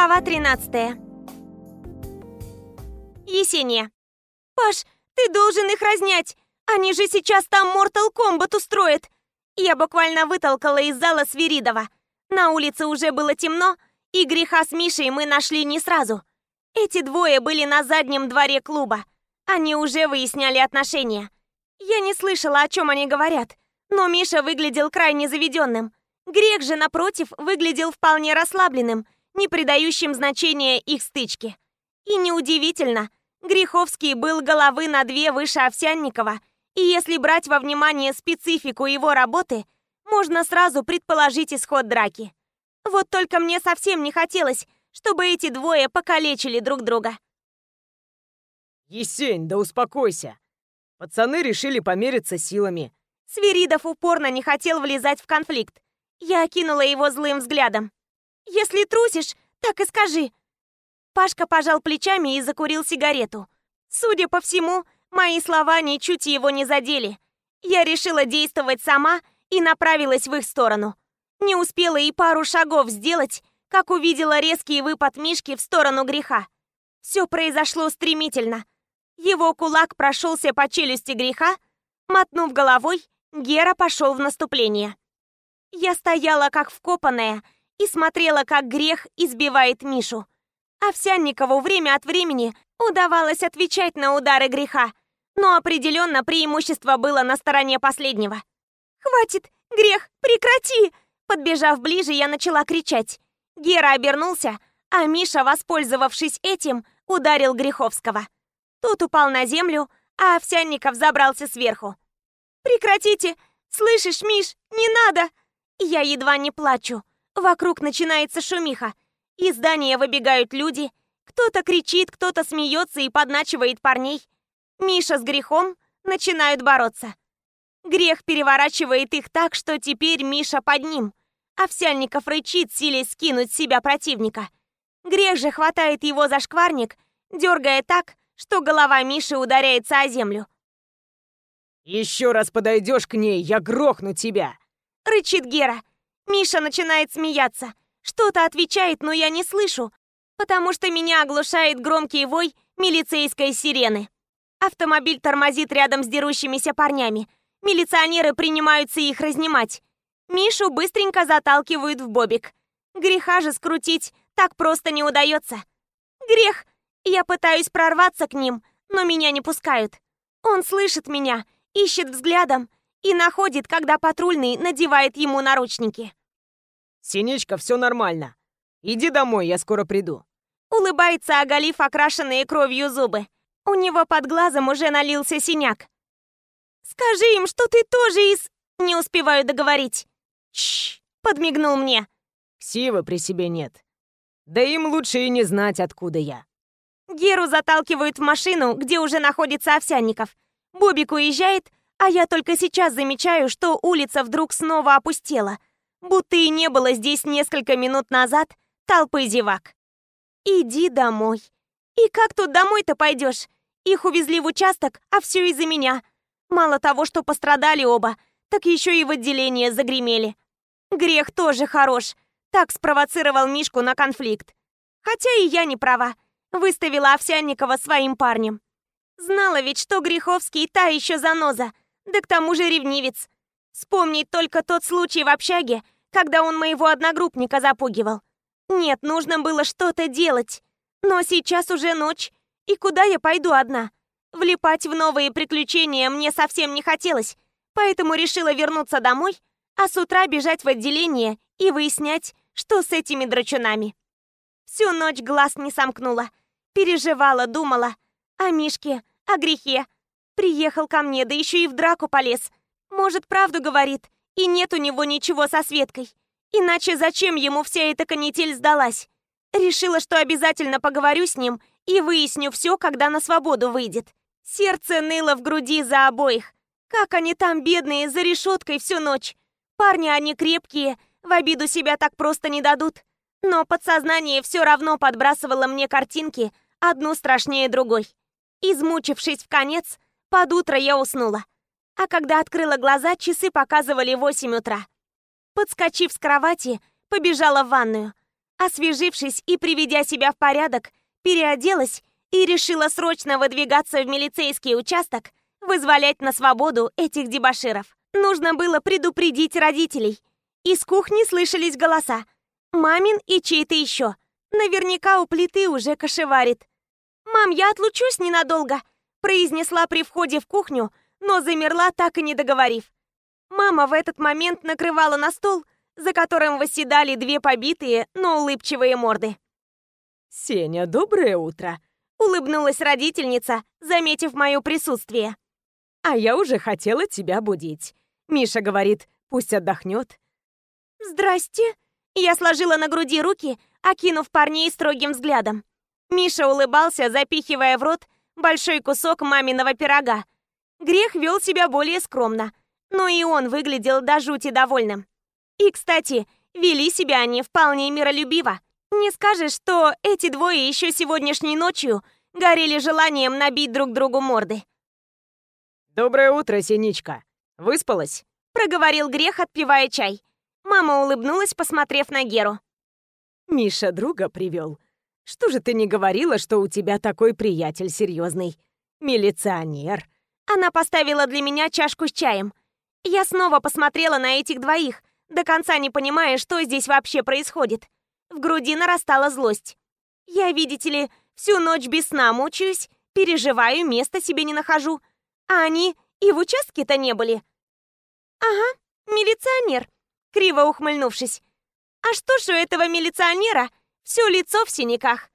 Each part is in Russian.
Глава 13 Есения. «Паш, ты должен их разнять! Они же сейчас там Mortal Kombat устроят!» Я буквально вытолкала из зала Свиридова. На улице уже было темно, и греха с Мишей мы нашли не сразу. Эти двое были на заднем дворе клуба. Они уже выясняли отношения. Я не слышала, о чем они говорят, но Миша выглядел крайне заведенным. Грех же, напротив, выглядел вполне расслабленным, не придающим значения их стычке. И неудивительно, Греховский был головы на две выше Овсянникова, и если брать во внимание специфику его работы, можно сразу предположить исход драки. Вот только мне совсем не хотелось, чтобы эти двое покалечили друг друга. «Есень, да успокойся. Пацаны решили помериться силами». Свиридов упорно не хотел влезать в конфликт. Я окинула его злым взглядом. «Если трусишь, так и скажи». Пашка пожал плечами и закурил сигарету. Судя по всему, мои слова ничуть его не задели. Я решила действовать сама и направилась в их сторону. Не успела и пару шагов сделать, как увидела резкий выпад Мишки в сторону греха. Все произошло стремительно. Его кулак прошелся по челюсти греха, мотнув головой, Гера пошел в наступление. Я стояла как вкопанная и смотрела, как грех избивает Мишу. Овсянникову время от времени удавалось отвечать на удары греха, но определенно преимущество было на стороне последнего. «Хватит! Грех! Прекрати!» Подбежав ближе, я начала кричать. Гера обернулся, а Миша, воспользовавшись этим, ударил Греховского. Тот упал на землю, а Овсянников забрался сверху. «Прекратите! Слышишь, Миш, не надо!» Я едва не плачу. Вокруг начинается шумиха. Из здания выбегают люди. Кто-то кричит, кто-то смеется и подначивает парней. Миша с грехом начинают бороться. Грех переворачивает их так, что теперь Миша под ним. Овсяльников рычит, силясь скинуть с себя противника. Грех же хватает его за шкварник, дергая так, что голова Миши ударяется о землю. «Еще раз подойдешь к ней, я грохну тебя!» Рычит Гера. Миша начинает смеяться. Что-то отвечает, но я не слышу, потому что меня оглушает громкий вой милицейской сирены. Автомобиль тормозит рядом с дерущимися парнями. Милиционеры принимаются их разнимать. Мишу быстренько заталкивают в бобик. Греха же скрутить так просто не удается. Грех! Я пытаюсь прорваться к ним, но меня не пускают. Он слышит меня, ищет взглядом и находит, когда патрульный надевает ему наручники. «Синичка, все нормально. Иди домой, я скоро приду». Улыбается, оголив окрашенные кровью зубы. У него под глазом уже налился синяк. «Скажи им, что ты тоже из...» Не успеваю договорить. «Чш!» — подмигнул мне. «Ксивы при себе нет. Да им лучше и не знать, откуда я». Геру заталкивают в машину, где уже находится Овсянников. Бобик уезжает, а я только сейчас замечаю, что улица вдруг снова опустела, будто и не было здесь несколько минут назад толпы зевак. «Иди домой». «И как тут домой-то пойдешь? Их увезли в участок, а все из-за меня. Мало того, что пострадали оба, так еще и в отделение загремели. Грех тоже хорош. Так спровоцировал Мишку на конфликт. Хотя и я не права. Выставила Овсянникова своим парнем. Знала ведь, что Греховский та еще заноза, да к тому же ревнивец. Вспомнить только тот случай в общаге, когда он моего одногруппника запугивал. Нет, нужно было что-то делать. Но сейчас уже ночь, и куда я пойду одна? Влипать в новые приключения мне совсем не хотелось, поэтому решила вернуться домой, а с утра бежать в отделение и выяснять, что с этими драчунами. Всю ночь глаз не сомкнула. Переживала, думала. О Мишке, о грехе. Приехал ко мне, да еще и в драку полез. Может, правду говорит, и нет у него ничего со Светкой. Иначе зачем ему вся эта канитель сдалась? Решила, что обязательно поговорю с ним и выясню все, когда на свободу выйдет. Сердце ныло в груди за обоих. Как они там, бедные, за решеткой всю ночь. Парни они крепкие, в обиду себя так просто не дадут. Но подсознание все равно подбрасывало мне картинки, одну страшнее другой. Измучившись в конец, под утро я уснула. А когда открыла глаза, часы показывали 8 утра. Подскочив с кровати, побежала в ванную. Освежившись и приведя себя в порядок, переоделась и решила срочно выдвигаться в милицейский участок, вызволять на свободу этих дебоширов. Нужно было предупредить родителей. Из кухни слышались голоса. Мамин и чей-то еще. Наверняка у плиты уже кошеварит. «Мам, я отлучусь ненадолго», — произнесла при входе в кухню, но замерла, так и не договорив. Мама в этот момент накрывала на стол, за которым восседали две побитые, но улыбчивые морды. «Сеня, доброе утро!» — улыбнулась родительница, заметив мое присутствие. «А я уже хотела тебя будить. Миша говорит, пусть отдохнет». «Здрасте!» Я сложила на груди руки, окинув парней строгим взглядом. Миша улыбался, запихивая в рот большой кусок маминого пирога. Грех вел себя более скромно, но и он выглядел до жути довольным. И, кстати, вели себя они вполне миролюбиво. Не скажешь, что эти двое еще сегодняшней ночью горели желанием набить друг другу морды. «Доброе утро, Синичка. Выспалась?» Проговорил Грех, отпивая чай. Мама улыбнулась, посмотрев на Геру. «Миша друга привел. Что же ты не говорила, что у тебя такой приятель серьезный? Милиционер». Она поставила для меня чашку с чаем. Я снова посмотрела на этих двоих, до конца не понимая, что здесь вообще происходит. В груди нарастала злость. Я, видите ли, всю ночь без сна мучаюсь, переживаю, места себе не нахожу. А они и в участке-то не были. Ага, милиционер, криво ухмыльнувшись. А что ж у этого милиционера все лицо в синяках?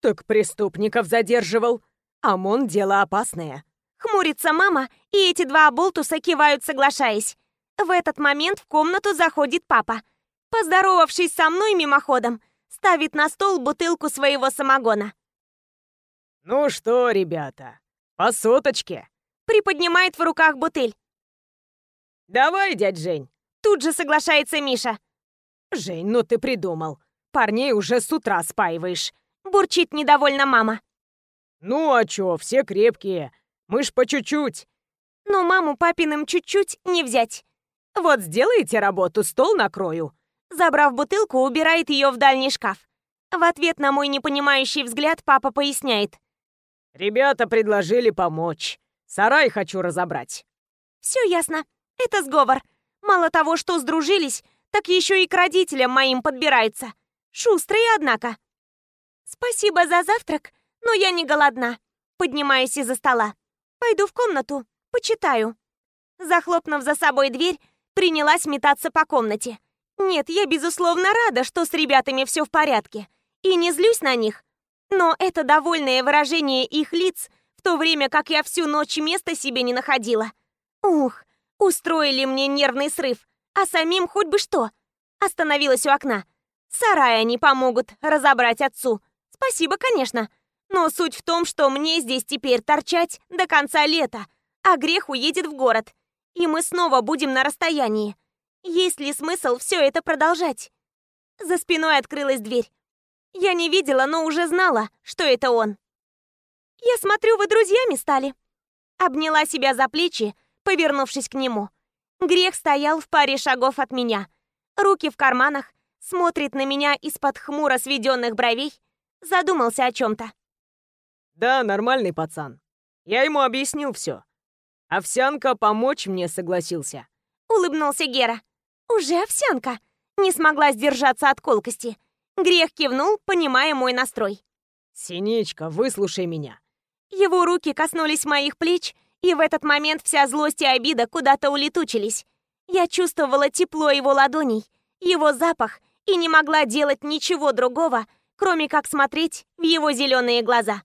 Так преступников задерживал. ОМОН дело опасное. Хмурится мама, и эти два оболтуса кивают, соглашаясь. В этот момент в комнату заходит папа. Поздоровавшись со мной мимоходом, ставит на стол бутылку своего самогона. «Ну что, ребята, по соточке?» Приподнимает в руках бутыль. «Давай, дядь Жень!» Тут же соглашается Миша. «Жень, ну ты придумал. Парней уже с утра спаиваешь». Бурчит недовольно мама. «Ну а чё, все крепкие. Мы ж по чуть-чуть. Но маму папиным чуть-чуть не взять. Вот сделаете работу, стол накрою. Забрав бутылку, убирает ее в дальний шкаф. В ответ на мой непонимающий взгляд папа поясняет. Ребята предложили помочь. Сарай хочу разобрать. Все ясно. Это сговор. Мало того, что сдружились, так еще и к родителям моим подбираются. Шустрые, однако. Спасибо за завтрак, но я не голодна. Поднимаюсь из-за стола. Пойду в комнату, почитаю». Захлопнув за собой дверь, принялась метаться по комнате. Нет, я, безусловно, рада, что с ребятами все в порядке. И не злюсь на них. Но это довольное выражение их лиц, в то время как я всю ночь места себе не находила. Ух, устроили мне нервный срыв, а самим хоть бы что. Остановилась у окна. Сарай они помогут разобрать отцу. Спасибо, конечно. Но суть в том, что мне здесь теперь торчать до конца лета, а грех уедет в город, и мы снова будем на расстоянии. Есть ли смысл все это продолжать? За спиной открылась дверь. Я не видела, но уже знала, что это он. «Я смотрю, вы друзьями стали». Обняла себя за плечи, повернувшись к нему. Грех стоял в паре шагов от меня. Руки в карманах, смотрит на меня из-под хмуро сведенных бровей, задумался о чем-то. Да, нормальный пацан. Я ему объяснил все. Овсянка помочь мне согласился. Улыбнулся Гера. Уже овсянка. Не смогла сдержаться от колкости. Грех кивнул, понимая мой настрой. Синичка, выслушай меня. Его руки коснулись моих плеч, и в этот момент вся злость и обида куда-то улетучились. Я чувствовала тепло его ладоней, его запах, и не могла делать ничего другого, кроме как смотреть в его зеленые глаза.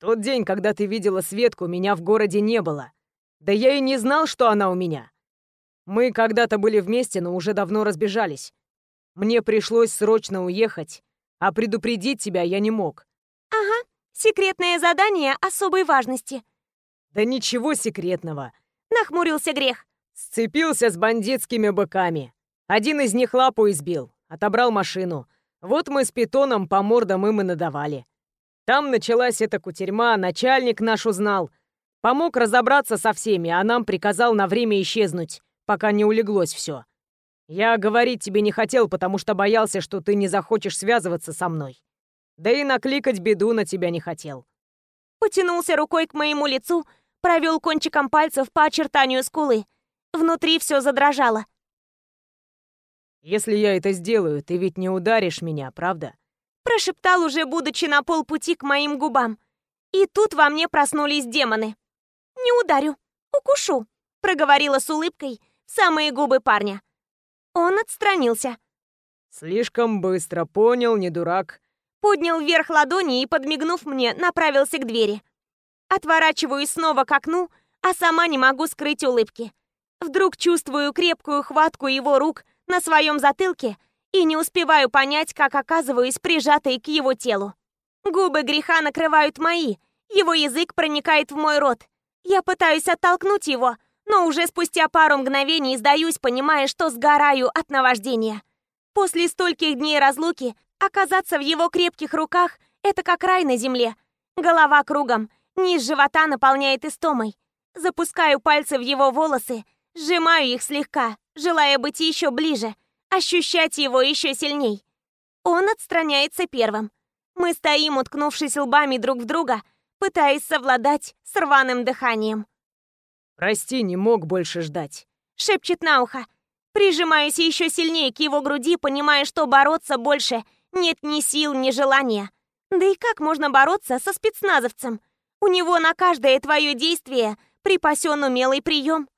Тот день, когда ты видела Светку, меня в городе не было. Да я и не знал, что она у меня. Мы когда-то были вместе, но уже давно разбежались. Мне пришлось срочно уехать, а предупредить тебя я не мог. Ага, секретное задание особой важности. Да ничего секретного. Нахмурился грех. Сцепился с бандитскими быками. Один из них лапу избил, отобрал машину. Вот мы с питоном по мордам им и надавали. Там началась эта кутерьма, начальник наш узнал. Помог разобраться со всеми, а нам приказал на время исчезнуть, пока не улеглось все. Я говорить тебе не хотел, потому что боялся, что ты не захочешь связываться со мной. Да и накликать беду на тебя не хотел. Потянулся рукой к моему лицу, провел кончиком пальцев по очертанию скулы. Внутри все задрожало. «Если я это сделаю, ты ведь не ударишь меня, правда?» Прошептал уже, будучи на полпути к моим губам. И тут во мне проснулись демоны. «Не ударю, укушу», — проговорила с улыбкой самые губы парня. Он отстранился. «Слишком быстро, понял, не дурак». Поднял вверх ладони и, подмигнув мне, направился к двери. Отворачиваюсь снова к окну, а сама не могу скрыть улыбки. Вдруг чувствую крепкую хватку его рук на своем затылке и не успеваю понять, как оказываюсь прижатой к его телу. Губы греха накрывают мои, его язык проникает в мой рот. Я пытаюсь оттолкнуть его, но уже спустя пару мгновений сдаюсь, понимая, что сгораю от наваждения. После стольких дней разлуки оказаться в его крепких руках — это как рай на земле. Голова кругом, низ живота наполняет истомой. Запускаю пальцы в его волосы, сжимаю их слегка, желая быть еще ближе, ощущать его еще сильней. Он отстраняется первым. Мы стоим, уткнувшись лбами друг в друга, пытаясь совладать с рваным дыханием. «Прости, не мог больше ждать», — шепчет на ухо. Прижимаюсь еще сильнее к его груди, понимая, что бороться больше нет ни сил, ни желания. Да и как можно бороться со спецназовцем? У него на каждое твое действие припасен умелый прием.